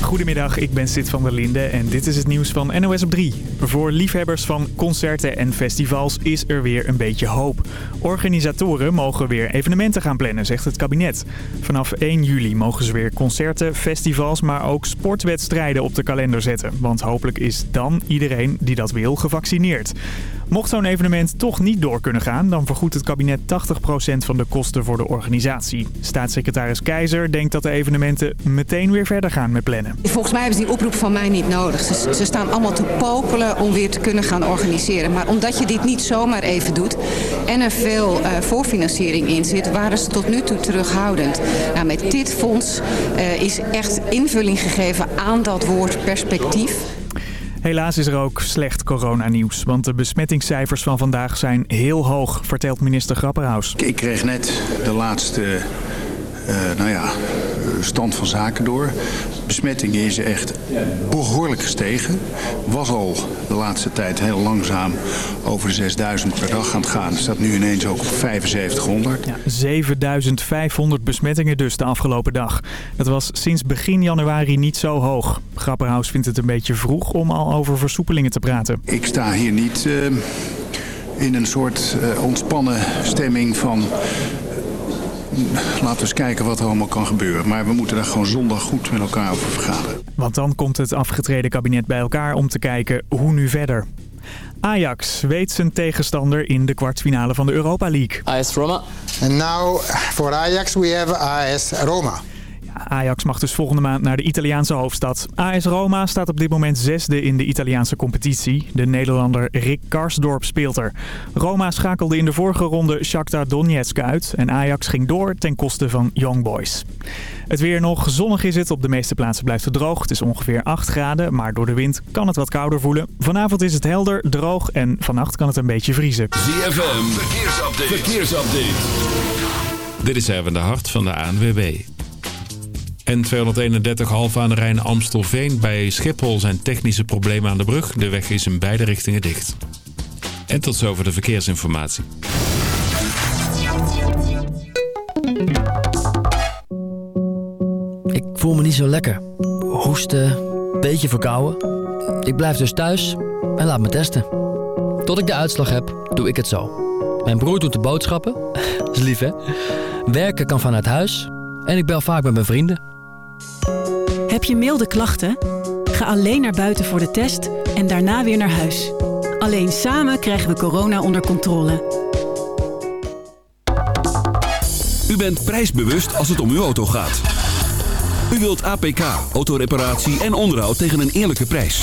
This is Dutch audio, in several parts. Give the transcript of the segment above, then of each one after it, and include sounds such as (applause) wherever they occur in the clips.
Goedemiddag, ik ben Sid van der Linde en dit is het nieuws van NOS op 3. Voor liefhebbers van concerten en festivals is er weer een beetje hoop. Organisatoren mogen weer evenementen gaan plannen, zegt het kabinet. Vanaf 1 juli mogen ze weer concerten, festivals, maar ook sportwedstrijden op de kalender zetten. Want hopelijk is dan iedereen die dat wil gevaccineerd. Mocht zo'n evenement toch niet door kunnen gaan, dan vergoedt het kabinet 80% van de kosten voor de organisatie. Staatssecretaris Keizer denkt dat de evenementen meteen weer verder gaan met plannen. Volgens mij hebben ze die oproep van mij niet nodig. Ze, staan allemaal te popelen om weer te kunnen gaan organiseren. Maar omdat je dit niet zomaar even doet en er veel uh, voorfinanciering in zit, waren ze tot nu toe terughoudend. Nou, met dit fonds uh, is echt invulling gegeven aan dat woord perspectief. Helaas is er ook slecht coronanieuws, want de besmettingscijfers van vandaag zijn heel hoog, vertelt minister Grapperhaus. Ik kreeg net de laatste uh, nou ja, stand van zaken door. Besmettingen is echt behoorlijk gestegen. Was al de laatste tijd heel langzaam over de 6000 per dag aan het gaan. Staat nu ineens ook op 7500. Ja, 7500 besmettingen dus de afgelopen dag. Dat was sinds begin januari niet zo hoog. Grapperhaus vindt het een beetje vroeg om al over versoepelingen te praten. Ik sta hier niet uh, in een soort uh, ontspannen stemming van laten we eens kijken wat er allemaal kan gebeuren. Maar we moeten daar gewoon zondag goed met elkaar over vergaderen. Want dan komt het afgetreden kabinet bij elkaar om te kijken hoe nu verder. Ajax weet zijn tegenstander in de kwartfinale van de Europa League. AS Roma. And now for Ajax we have AS Roma. Ajax mag dus volgende maand naar de Italiaanse hoofdstad. AS Roma staat op dit moment zesde in de Italiaanse competitie. De Nederlander Rick Karsdorp speelt er. Roma schakelde in de vorige ronde Shakhtar Donetsk uit. En Ajax ging door ten koste van Young Boys. Het weer nog. Zonnig is het. Op de meeste plaatsen blijft het droog. Het is ongeveer 8 graden, maar door de wind kan het wat kouder voelen. Vanavond is het helder, droog en vannacht kan het een beetje vriezen. ZFM, verkeersupdate. verkeersupdate. Dit is even de hart van de ANWB. N231 half aan de Rijn Amstelveen. Bij Schiphol zijn technische problemen aan de brug. De weg is in beide richtingen dicht. En tot zover de verkeersinformatie. Ik voel me niet zo lekker. Hoesten, beetje verkouden. Ik blijf dus thuis en laat me testen. Tot ik de uitslag heb, doe ik het zo. Mijn broer doet de boodschappen. (laughs) Dat is lief, hè? Werken kan vanuit huis. En ik bel vaak met mijn vrienden. Je milde klachten? Ga alleen naar buiten voor de test en daarna weer naar huis. Alleen samen krijgen we corona onder controle. U bent prijsbewust als het om uw auto gaat. U wilt APK, autoreparatie en onderhoud tegen een eerlijke prijs.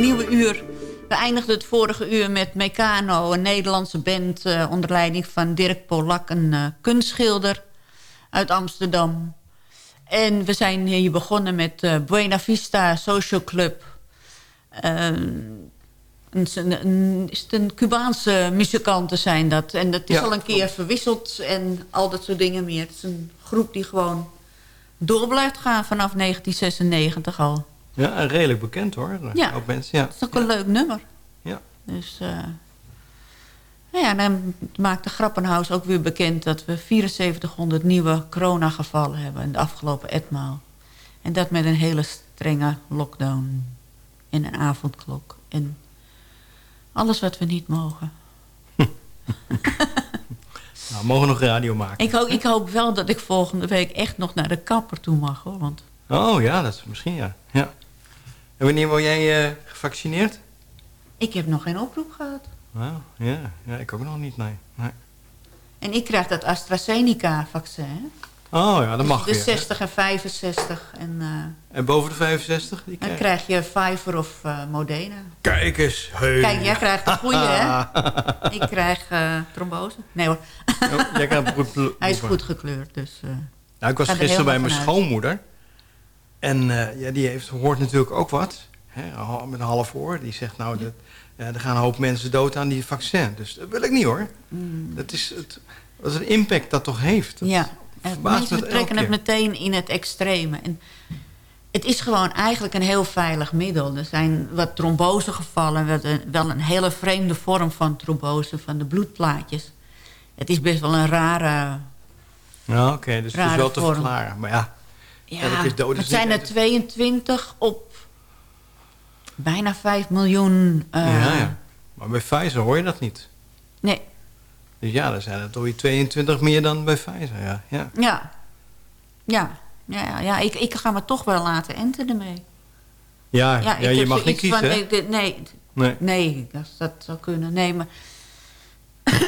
Nieuwe uur. We eindigden het vorige uur met Meccano, een Nederlandse band... eh, onder leiding van Dirk Polak, een eh, kunstschilder uit Amsterdam. En we zijn hier begonnen met eh, Buena Vista Social Club. Eh, een, is het een Cubaanse muzikanten zijn dat. En dat is Ja, al een keer verwisseld en al dat soort dingen meer. Het is een groep die gewoon door blijft gaan vanaf 1996 al. Ja, redelijk bekend hoor. Ja. Ook mensen, ja. Dat is ook een leuk nummer. Ja. Dus, eh nou ja, dan maakt de Grappenhuis ook weer bekend... dat we 7400 nieuwe coronagevallen hebben in de afgelopen etmaal. En dat met een hele strenge lockdown. En een avondklok. En alles wat we niet mogen. (laughs) Nou, we mogen nog radio maken. Ik hoop, ik hoop wel dat ik volgende week echt nog naar de kapper toe mag, hoor. Want Oh ja, dat is misschien ja. ja. En wanneer word jij eh, gevaccineerd? ik heb nog geen oproep gehad. Nou, ja. ja, ik ook nog niet, nee. nee. En ik krijg dat AstraZeneca-vaccin. Oh ja, dat mag weer. 60 en 65. En eh, En boven de 65? Die dan krijg... je Pfizer of eh, Modena. Kijk eens. Hey. Kijk, jij krijgt de goede, hè? (laughs) Ik krijg eh, trombose. Nee hoor. Oh, jij krijgt (laughs) Hij is goed gekleurd, dus... Nou, ik was er gisteren bij mijn schoonmoeder. En ja, die heeft, hoort natuurlijk ook wat. Hè, met een half oor. Die zegt, nou, dat, er gaan een hoop mensen dood aan die vaccin. Dus dat wil ik niet hoor. Dat is het, is een impact dat toch heeft. Dat Mm. ja, mensen elke het meteen in het extreme. En het is gewoon eigenlijk een heel veilig middel. Er zijn wat trombosegevallen. wat een- Wel een hele vreemde vorm van trombose, van de bloedplaatjes. Het is best wel een rare... Ja, oké, dus het is Rare wel te vorm. verklaren. Maar ja, Ja, elke keer dood is het zijn er 22 op bijna 5 miljoen. eh, ja, ja. Maar bij Pfizer hoor je dat niet. Nee, Dus ja, dan zijn er toch weer 22 meer dan bij Pfizer. Ja, ja. ja. Ja, ja, ja, ja. Ik, ik ga me toch wel laten enten ermee. Ja, Ja, je mag niet kiezen. van, dit- nee, Nee. Nee, dat, dat zou kunnen. Nee, maar... (coughs)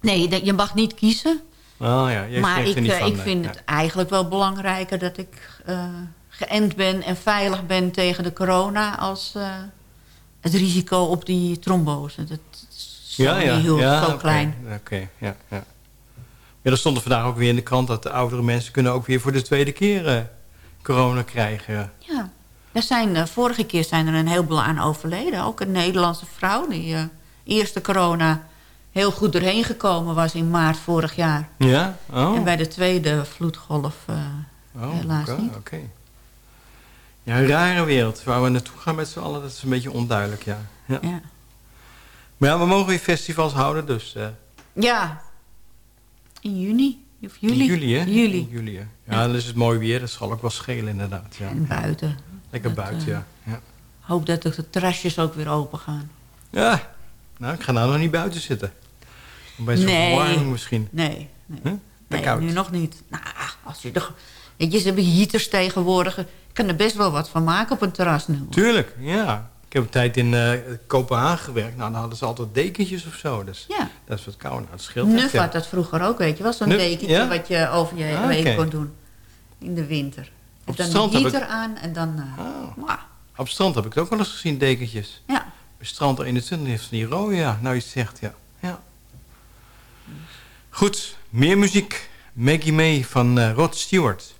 nee, je mag niet kiezen. Oh ja, jij maar ik, niet eh, van. ik nee. vind Ja. het eigenlijk wel belangrijker dat ik eh, geënt ben en veilig ben tegen de corona als eh, het risico op die trombose. Dat Ja, ja, heel ja, zo klein. Oké, ja, ja. Ja, er stond er vandaag ook weer in de krant dat de oudere mensen kunnen ook weer voor de tweede keer eh, corona krijgen. Ja. Er zijn, eh, vorige keer zijn er een heleboel aan overleden. Ook een Nederlandse vrouw die eh eerste corona heel goed doorheen gekomen was in maart vorig jaar. Ja? Oh, En bij de tweede vloedgolf oh helaas oké, niet. oké. Ja, een rare wereld waar we naartoe gaan met z'n allen, dat is een beetje onduidelijk, ja. ja. Ja. Maar ja, we mogen weer festivals houden, dus... eh, Ja, in juni. Of juli. In juli, hè? Juli. In juli, hè? Ja, dan is het mooi weer, dat zal ook wel schelen, inderdaad. Ja. En buiten. Lekker Dat, buiten, eh, ja. ja. hoop dat de terrasjes ook weer open gaan. Ja, nou, ik ga nou nog niet buiten zitten. Bij zo'n Nee. verwarming misschien. Nee, nee. Huh? Nee koud. nu nog niet. Nou, als je er... Weet je, ze hebben heaters tegenwoordig. Ik kan er best wel wat van maken op een terras nu. Tuurlijk, ja. Ik heb een tijd in eh, Kopenhagen gewerkt. Nou, dan hadden ze altijd dekentjes of zo. Dus Ja. dat is wat koud. Nou, dat scheelt Nuf had dat vroeger ook, weet je wel. Zo'n dekentje ja? wat je over je Ah, heen oké. kon doen. In de winter. En het dan de heater ik- aan en dan... eh, mwah. Op het strand heb ik het ook wel eens gezien, dekentjes. Ja. Strand 21 heeft van die rode, ja. Nou, je zegt, ja. ja. Goed, meer muziek. Maggie May van eh, Rod Stewart.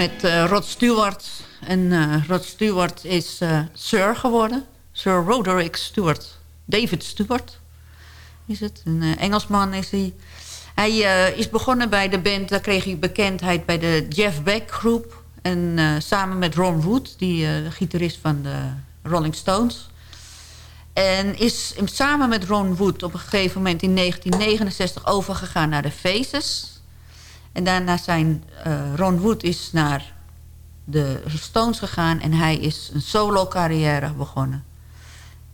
Met eh, Rod Stewart. En eh, Rod Stewart is eh, Sir geworden. Sir Roderick Stewart. David Stewart is het. Een Engelsman is hij. Hij is begonnen bij de band. Daar kreeg hij bekendheid bij de Jeff Beck groep. En samen met Ron Wood, die de gitarist van de Rolling Stones. En is samen met Ron Wood op een gegeven moment in 1969 overgegaan naar de Faces. En daarna zijn eh, Ron Wood is naar de Stones gegaan en hij is een solo carrière begonnen.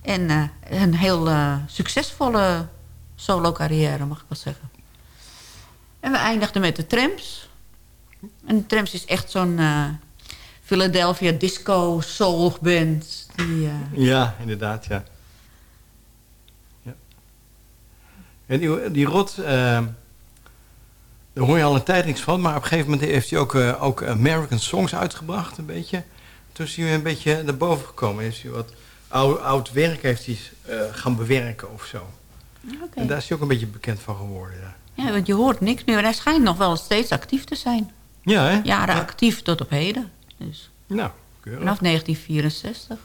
En eh, een heel eh, succesvolle solo carrière, mag ik wel zeggen. En we eindigden met de Tramps. En de Tramps is echt zo'n Philadelphia disco soul band. Die, Ja, inderdaad, ja. ja. En die, die rot, daar hoor je al een tijd niks van, maar op een gegeven moment heeft hij ook, eh, ook American Songs uitgebracht, een beetje. Toen is hij weer een beetje naar boven gekomen. Heeft hij wat oud, oud werk heeft hij eh, gaan bewerken of zo. Oké. En daar is hij ook een beetje bekend van geworden. Ja, Ja, want je hoort niks meer. En hij schijnt nog wel steeds actief te zijn. ja hè? Jaren Ja. actief tot op heden. Dus Nou, keurig. vanaf 1964.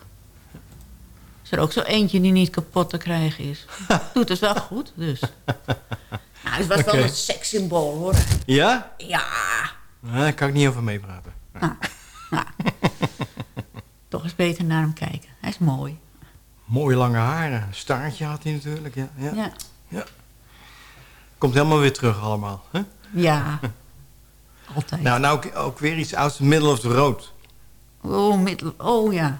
Is er ook zo eentje die niet kapot te krijgen is. (laughs) Doet het wel goed, dus. Nou, het was wel een sekssymbool, hoor. Ja? Ja. Nou, daar kan ik niet over meepraten. Toch eens beter naar hem kijken. Hij is mooi. Mooie lange haren. Een staartje had hij natuurlijk. Ja, ja. Ja. ja. Komt helemaal weer terug allemaal. Hè? Ja. Altijd. Nou, nou ook, ook weer iets uit the middle of the road. Oh, middel. Oh, ja.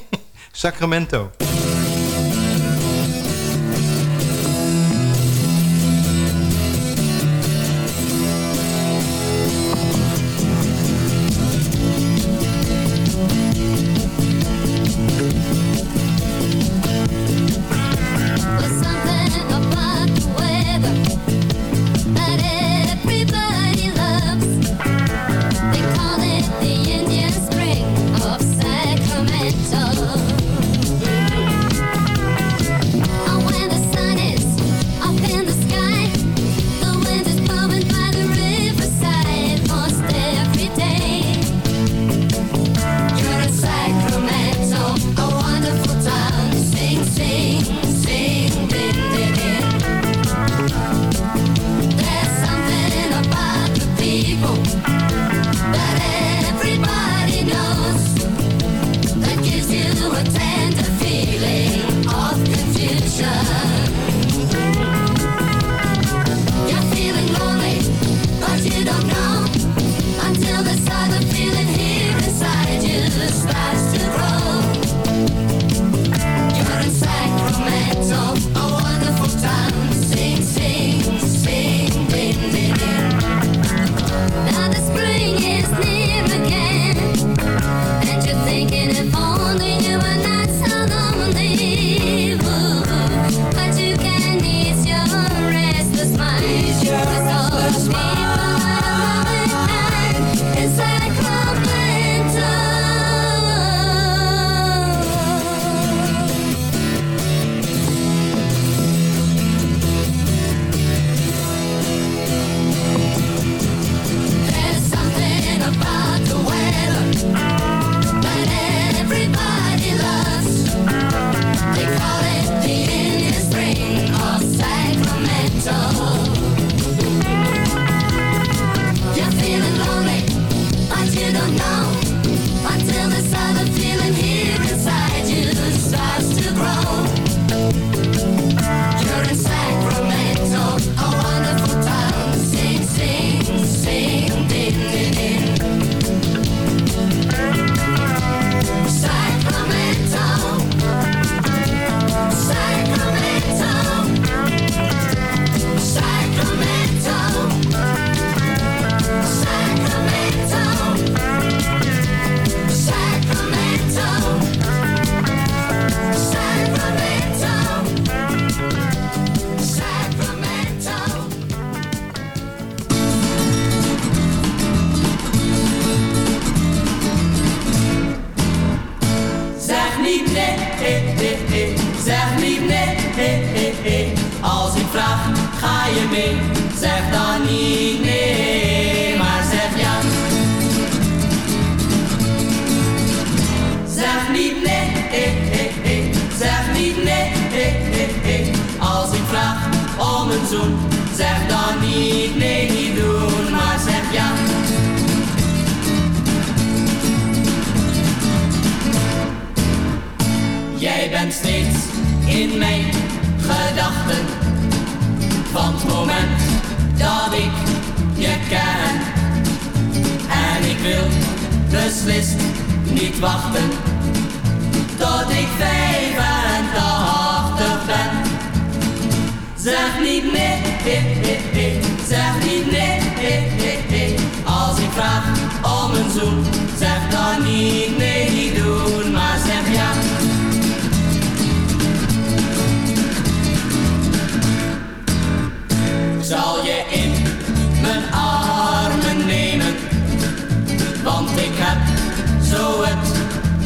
(laughs) Sacramento.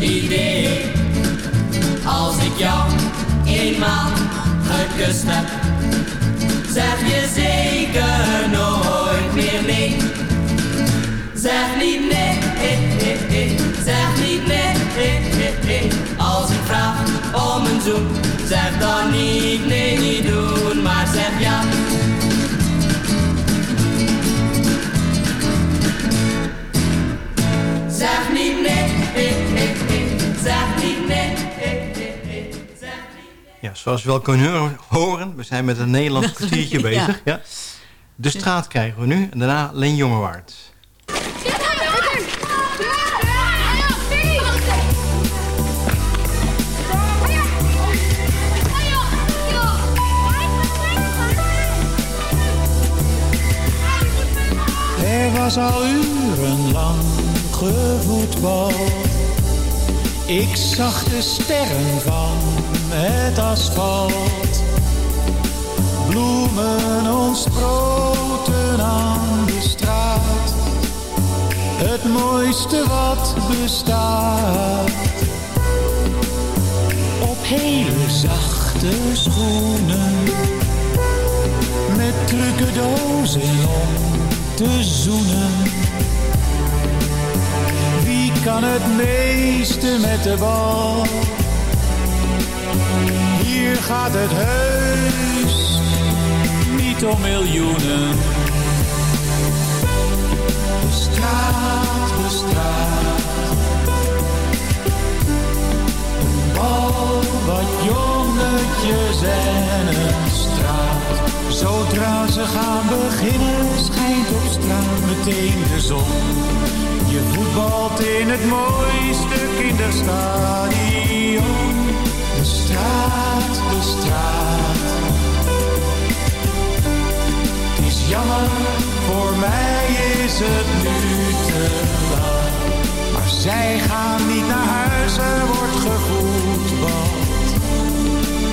Idee, als ik jou eenmaal gekust heb, zeg je zeker nooit meer nee. Zeg niet nee, eh, eh, eh. zeg niet nee, eh, eh, als ik vraag om een zoen, zeg dan niet nee, niet doen, maar zeg ja. Zeg Ja, zoals we wel kunnen horen- we zijn met een Nederlands (laughs) kwartiertje Ja. bezig. Ja. De straat krijgen we nu en daarna Leen Jongewaard. Er was al urenlang gevoetbal. Ik zag de sterren van het asfalt. Bloemen ontsproten aan de straat. Het mooiste wat bestaat. Op hele zachte schoenen. Met trucendozen om te zoenen. Wie kan het meeste met de bal? Hier gaat het heus niet om miljoenen. De straat, de straat. Bal wat jongetjes en een straat. Zodra ze gaan beginnen, schijnt op straat meteen de zon. Je voetbalt in het mooiste kinderstadion. De straat. Het is jammer, voor mij is het nu te laat. Maar zij gaan niet naar huis, er wordt gevoetbald.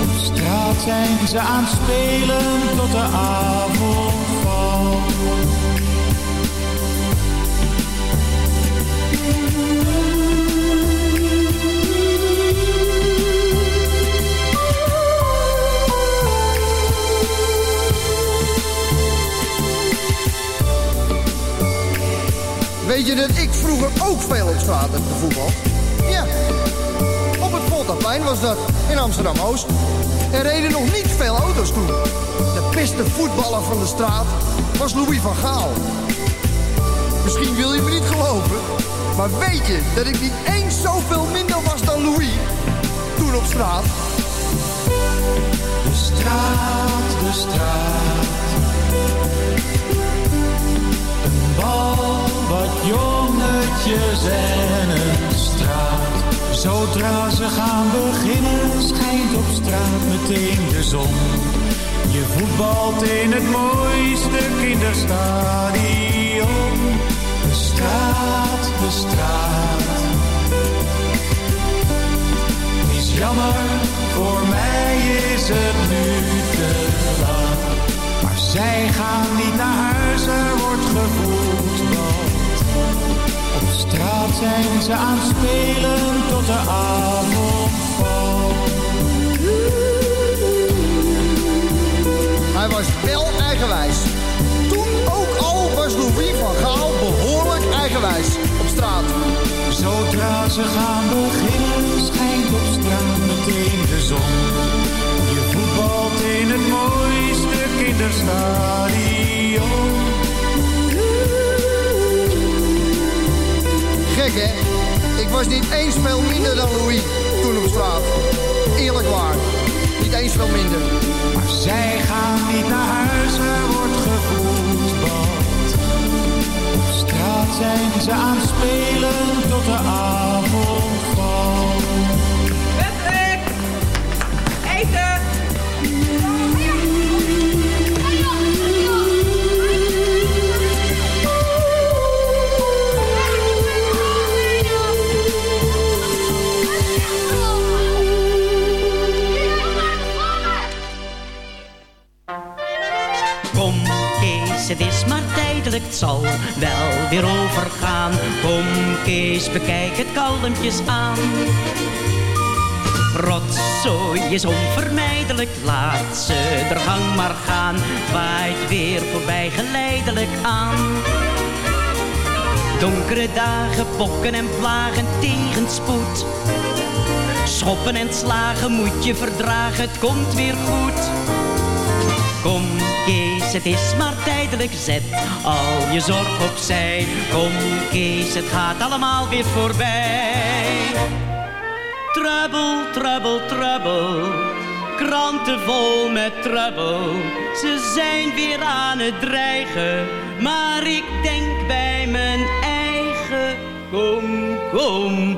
Op straat zijn ze aan het spelen tot de avond valt. Weet je dat ik vroeger ook veel op straat heb gevoetbald? Ja, op het Voltaplein was dat, in Amsterdam-Oost. Er reden nog niet veel auto's toen. De beste voetballer van de straat was Louis van Gaal. Misschien wil je me niet geloven, maar weet je dat ik niet eens zoveel minder was dan Louis toen op straat? De straat, de straat. Wat jongetjes en een straat. Zodra ze gaan beginnen, schijnt op straat meteen de zon. Je voetbalt in het mooiste kinderstadion. De straat, de straat. Is jammer, voor mij is het nu te laat. Maar zij gaan niet naar huis, er wordt gevoetbald. Op straat zijn ze aan het spelen tot de avond valt. Hij was wel eigenwijs. Toen ook al was Louis van Gaal behoorlijk eigenwijs op straat. Zodra ze gaan beginnen, schijnt op straat meteen de zon. Je voetbalt in het mooiste kinderstadion. Gek hè? Ik was niet eens veel minder dan Louis toen op straat. Eerlijk waar. Niet eens veel minder. Maar zij gaan niet naar huis, er wordt gevoetbald. Op straat zijn ze aan het spelen tot de avond valt. Het zal wel weer overgaan. Kom Kees, bekijk het kalmpjes aan. Rotzooi is onvermijdelijk, laat ze er gang maar gaan. Waait weer voorbij geleidelijk aan. Donkere dagen, pokken en plagen, tegenspoed. Schoppen en slagen moet je verdragen, het komt weer goed. Kom Kees, het is maar tijdelijk, zet al je zorg opzij. Kom Kees, het gaat allemaal weer voorbij. Trouble, trouble, trouble, kranten vol met trouble. Ze zijn weer aan het dreigen, maar ik denk bij mijn eigen. Kom, kom,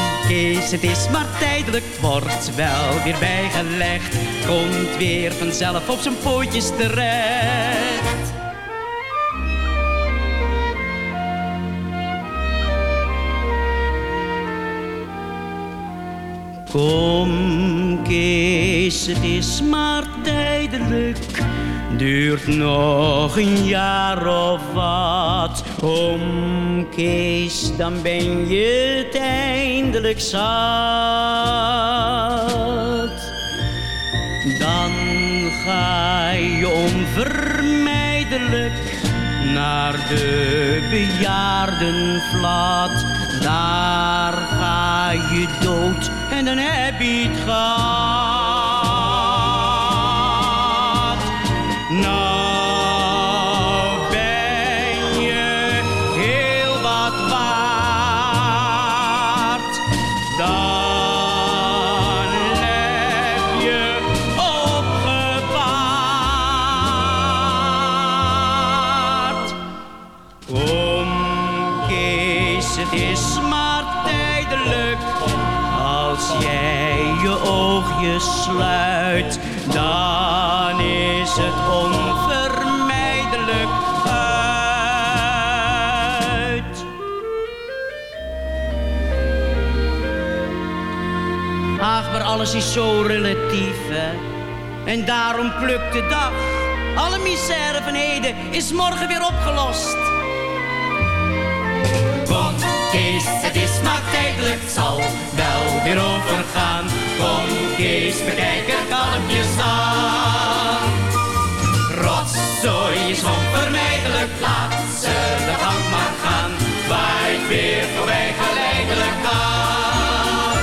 Kees, het is maar tijdelijk, wordt wel weer bijgelegd. Komt weer vanzelf op zijn pootjes terecht. Kom Kees, het is maar tijdelijk. Duurt nog een jaar of wat. Om Kees, dan ben je het eindelijk zat. Dan ga je onvermijdelijk naar de bejaardenvlat. Daar ga je dood en dan heb je het gehad. Nou ben je heel wat waard. Dan heb je opgebaard. Kom Kees, het is maar tijdelijk. Als jij je oogjes sluit, dan is het onvermijdelijk uit. Ach, maar alles is zo relatief, hè. En daarom plukt de dag. Alle misère van heden is morgen weer opgelost. Kom, Kees, het is maar tijdelijk, zal wel weer overgaan. Kom, Kees, bekijk er kalmpjes aan. Is onvermijdelijk, laat ze de gang maar gaan. Waait weer voorbij geleidelijk aan.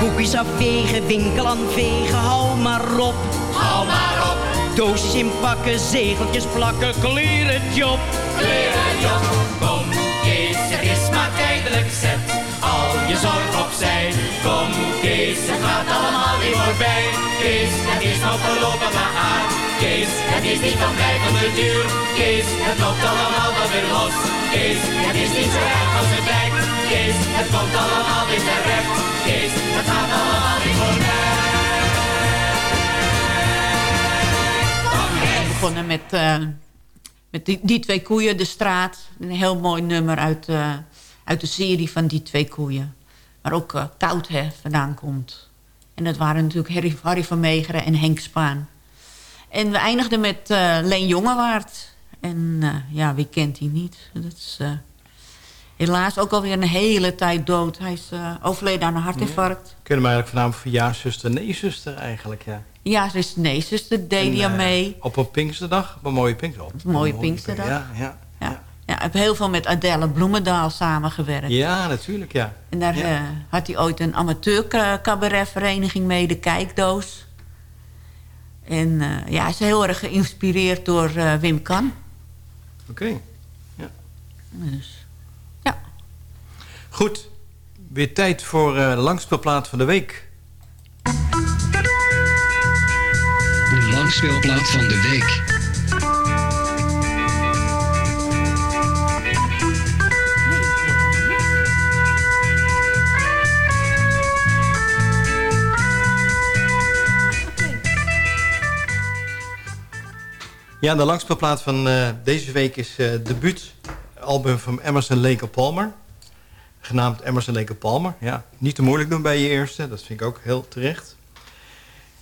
Koekjes afvegen, winkel aan vegen, hou maar op. Hou maar op, Doosjes inpakken, zegeltjes plakken, kleer het job. kleren job. Kom, het is maar tijdelijk, zet je zorg opzij. Kom, Kees, het gaat allemaal weer voorbij. Kees, het is nog maar aan. Kees, het is niet van blijvende duur. Kees, het loopt allemaal wel weer los. Kees, het is niet zo erg als het lijkt. Kees, het komt allemaal weer terecht. Kees, het gaat allemaal weer voorbij. We begonnen met, eh, met die, die twee koeien, De Straat. Een heel mooi nummer uit, eh, uit de serie van Die twee koeien. Waar ook eh, Koud hè, vandaan komt. En dat waren natuurlijk Harry, Harry van Meegeren en Henk Spaan. En we eindigden met eh, Leen Jongewaard. En eh, ja, wie kent die niet? Dat is helaas ook alweer een hele tijd dood. Hij is overleden aan een hartinfarct. Kunnen we eigenlijk voornamelijk van ja, zuster, nee, zuster eigenlijk, ja. Ja, is nee, zuster deed hij aan mee. Op een Pinksterdag, op een mooie Pinksterdag. Een mooie Pinksterdag. Ja, ja. Ja. ja, ik heb heel veel met Adelle Bloemendaal samengewerkt. ja, natuurlijk, ja. En daar Ja. eh, had hij ooit een amateur cabaretvereniging mee, de Kijkdoos. En eh, ja, hij is heel erg geïnspireerd door eh, Wim Kan. Oké. Dus, Goed, weer tijd voor eh langspeelplaat van de week. De langspeelplaat van de week. Ja, de langspeelplaat van eh, deze week is eh debuutalbum van Emerson Lake Palmer. Genaamd Emerson Lake Palmer. Ja, niet te moeilijk doen bij je eerste, dat vind ik ook heel terecht.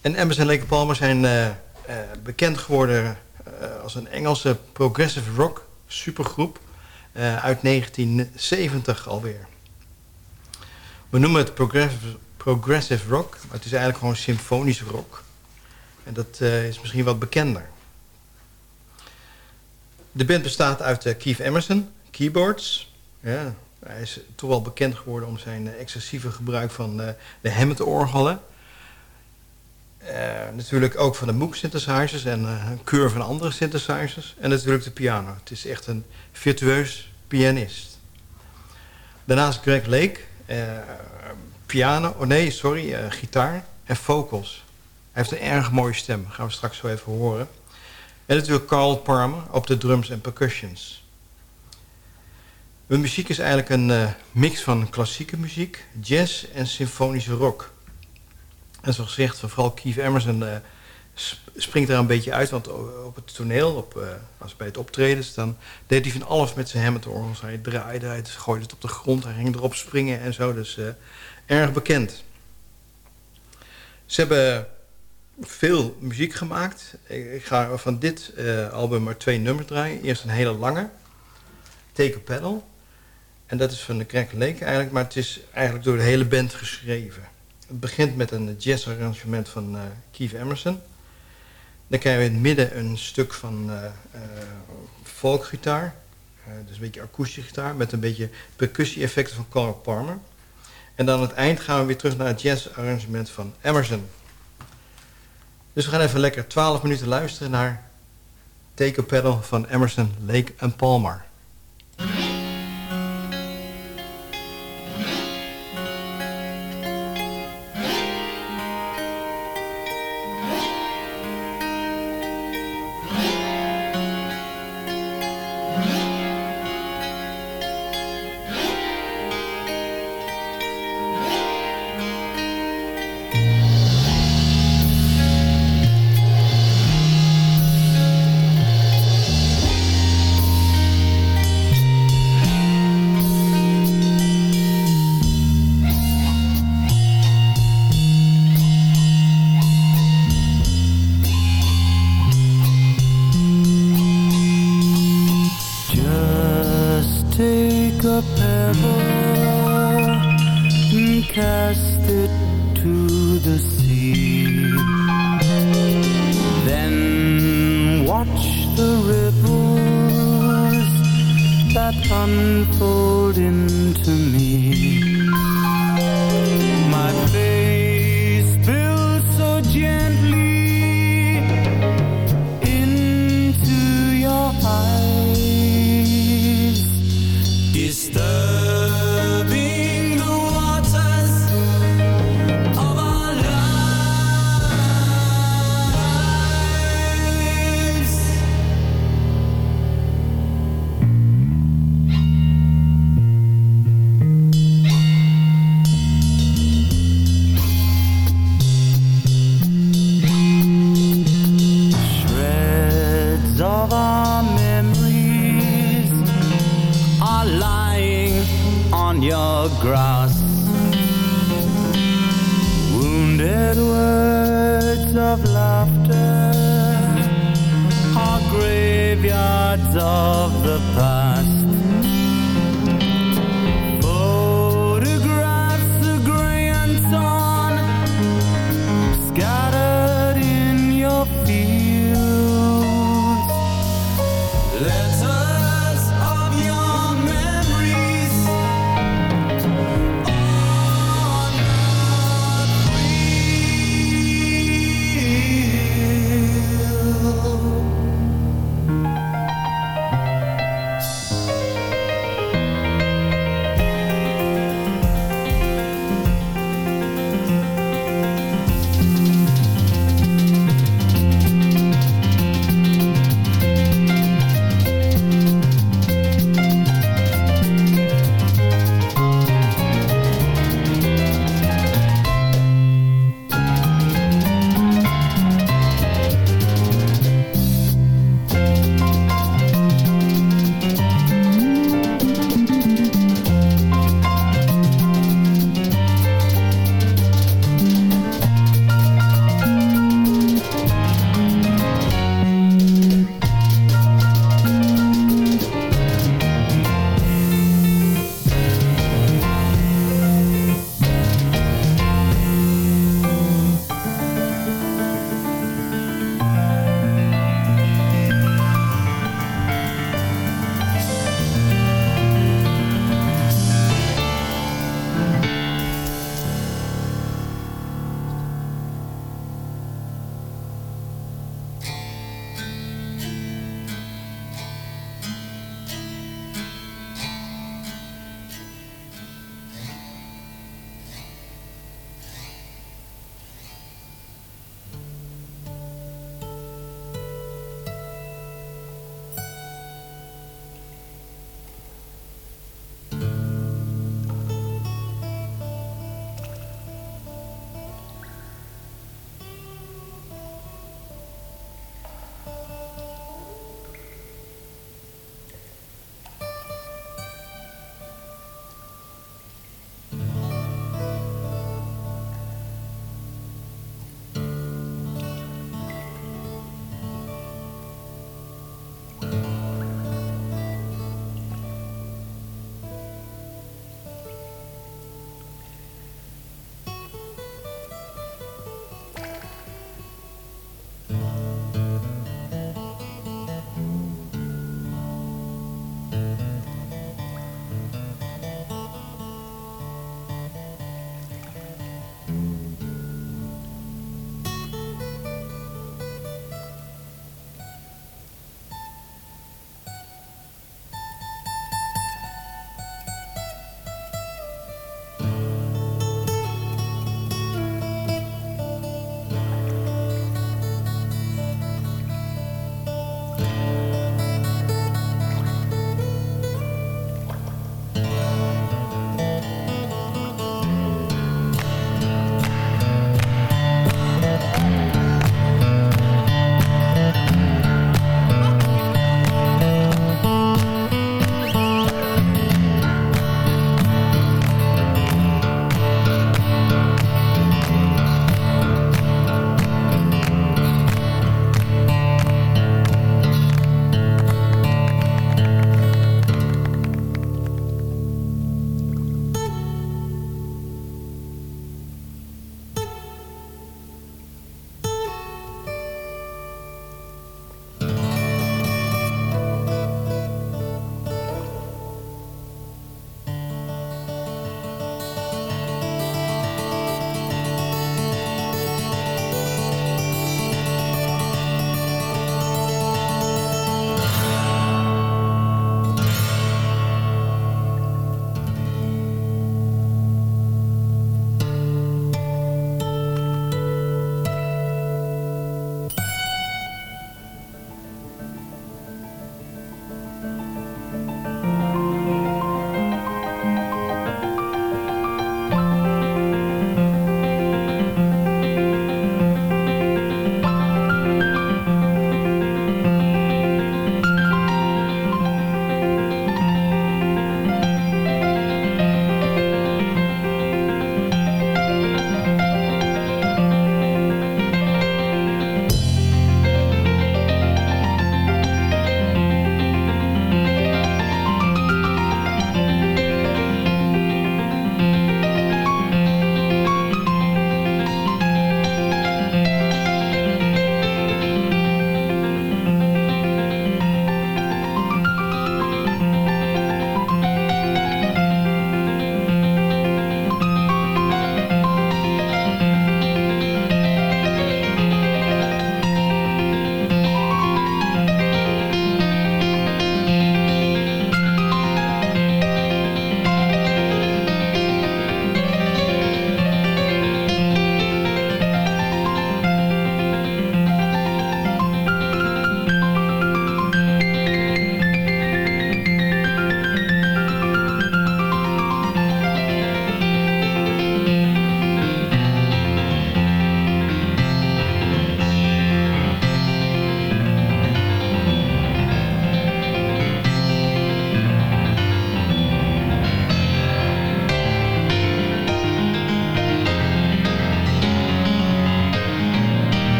En Emerson Lake Palmer zijn eh, bekend geworden als een Engelse progressive rock supergroep uit 1970 alweer. We noemen het progressive, progressive rock, maar het is eigenlijk gewoon symfonische rock. En dat is misschien wat bekender. De band bestaat uit eh, Keith Emerson, keyboards. Ja, hij is toch wel bekend geworden om zijn eh, excessieve gebruik van eh, de Hammond-orgelen. Natuurlijk ook van de Moog synthesizers en een keur van andere synthesizers. En natuurlijk de piano. Het is echt een virtueus pianist. Daarnaast Greg Lake, piano, oh nee, sorry, gitaar en vocals. Hij heeft een erg mooie stem, gaan we straks zo even horen. En natuurlijk Carl Parmer op de drums en percussions. Hun muziek is eigenlijk een eh, mix van klassieke muziek, jazz en symfonische rock. En zoals gezegd, vooral Keith Emerson eh, sp- springt daar een beetje uit. Want op het toneel, op, eh, als bij het optredens, dan deed hij van alles met zijn Hammond-orgels. Hij draaide, hij gooide het op de grond, hij ging erop springen en zo. Dus erg bekend. Ze hebben veel muziek gemaakt. Ik, ga van dit eh, album maar twee nummers draaien. Eerst een hele lange, Take a Pedal. En dat is van de Crack Lake eigenlijk, maar het is eigenlijk door de hele band geschreven. Het begint met een jazzarrangement van uh, Keith Emerson. Dan krijgen we in het midden een stuk van eh, folkgitaar. dus een beetje akoestische gitaar met een beetje percussie-effecten van Carl Palmer. En dan aan het eind gaan we weer terug naar het jazz-arrangement van Emerson. Dus we gaan even lekker 12 minuten luisteren naar Take a Pedal van Emerson, Lake en Palmer. that unfolding into me?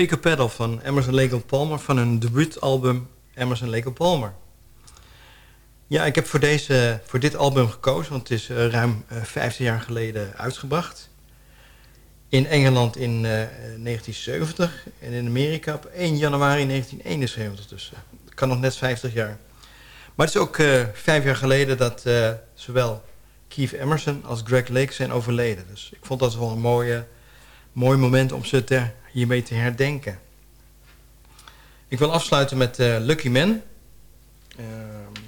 Take a Pedal van Emerson Lake Palmer van hun debuutalbum Emerson Lake Palmer. Ja, ik heb voor, deze, voor dit album gekozen, want het is eh, ruim eh 15 jaar geleden uitgebracht. In Engeland in eh, 1970 en in Amerika op 1 januari 1971. Dus eh, kan nog net 50 jaar. Maar het is ook eh, vijf jaar geleden dat eh, zowel Keith Emerson als Greg Lake zijn overleden. Dus ik vond dat wel een mooie, mooi moment om ze te, hiermee te herdenken. Ik wil afsluiten met eh, Lucky Man. Eh,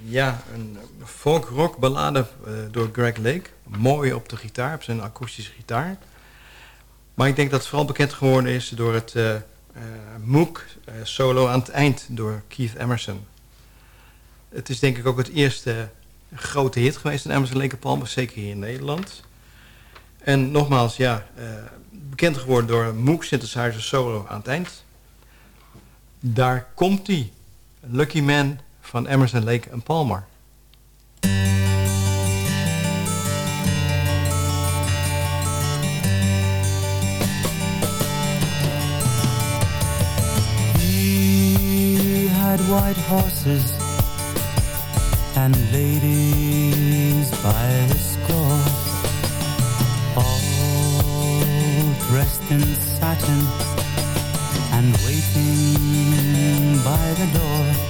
ja, een folk rock ballade eh, door Greg Lake. Mooi op de gitaar, op zijn akoestische gitaar. Maar ik denk dat het vooral bekend geworden is door het Mook solo aan het eind door Keith Emerson. Het is denk ik ook het eerste grote hit geweest in Emerson Lake Palmer, zeker hier in Nederland. En nogmaals, ja, bekend geworden door een Moog synthesizer solo aan het eind. Daar komt hij, Lucky Man van Emerson Lake en Palmer. He had white horses and ladies by the dressed in satin and waiting by the door.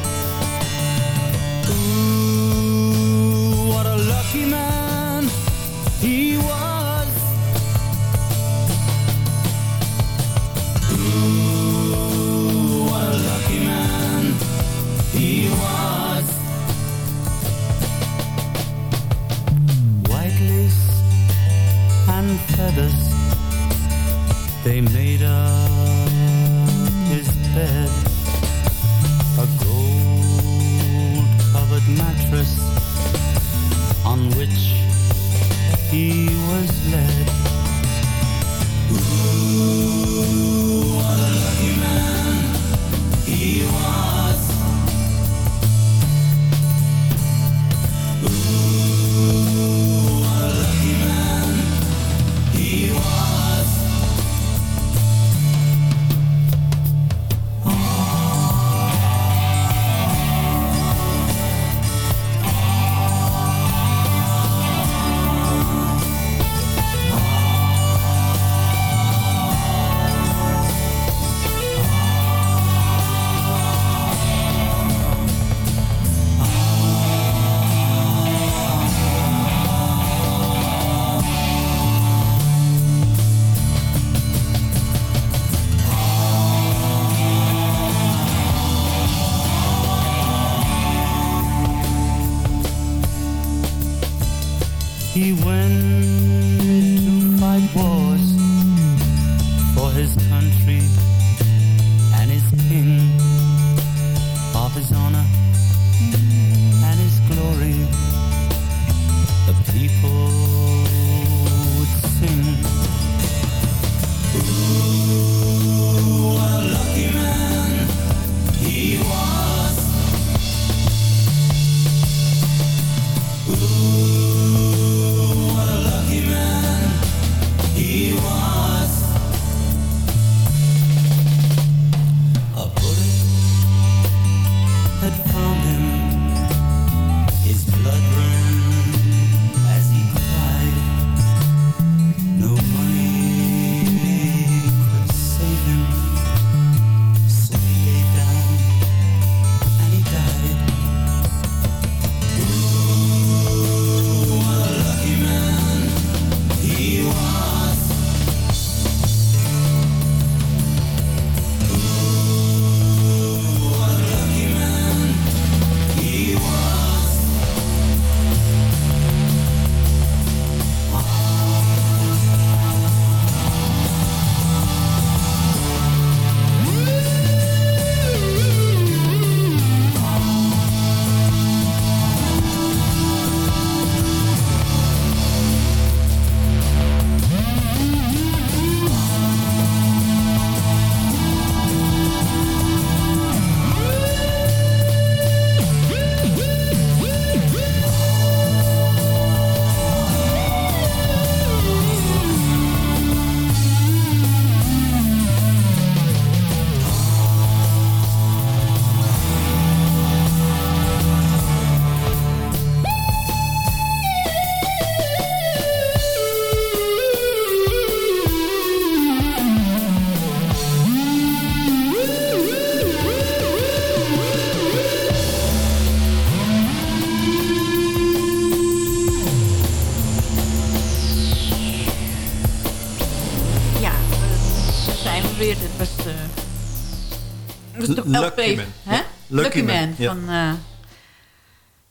De Lucky LP, Man. Hè? Lucky, Lucky Man, van eh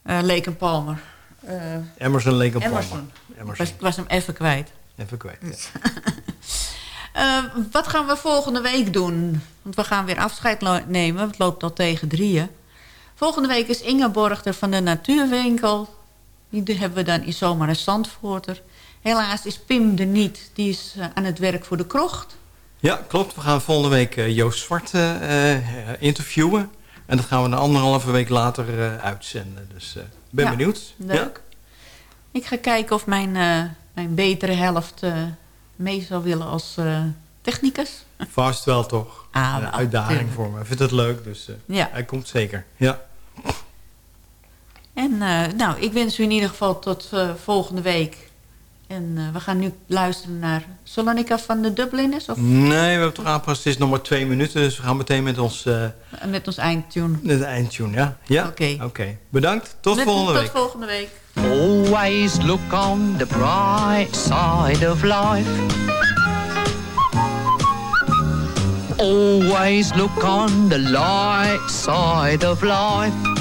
eh, Lake Palmer. Eh, Emerson, Lake Emerson. Palmer. Ik was, was hem even kwijt. Even kwijt. ja. (laughs) Eh, wat gaan we volgende week doen? Want we gaan weer afscheid nemen. Het loopt al tegen drieën. Volgende week is Ingeborg er van de Natuurwinkel. Die hebben we dan in zomer een Zandvoorter. Helaas is Pim er niet. Die is eh, aan het werk voor de krocht. Ja, klopt. We gaan volgende week eh, Joost Zwart eh, eh, interviewen. En dat gaan we een anderhalve week later uitzenden. Dus ik ben Ja, benieuwd. Leuk. Ik ga kijken of mijn, mijn betere helft mee zou willen als technicus. Ja, vast wel toch. Ah, Een uitdaging tuurlijk. voor me. Ik vind het leuk, dus Ja. hij komt zeker. Ja. En nou, ik wens u in ieder geval tot volgende week. En eh, we gaan nu luisteren naar Solonica van de Dubliners. Of Nee, we hebben toch aangepast. Het is nog maar twee minuten, dus we gaan meteen met ons eh met ons eindtune. met de eindtune. Ja? Ja? Oké. Oké. Bedankt. Tot Met- volgende tot week. volgende week. Always look on the bright side of life. Always look on the light side of life.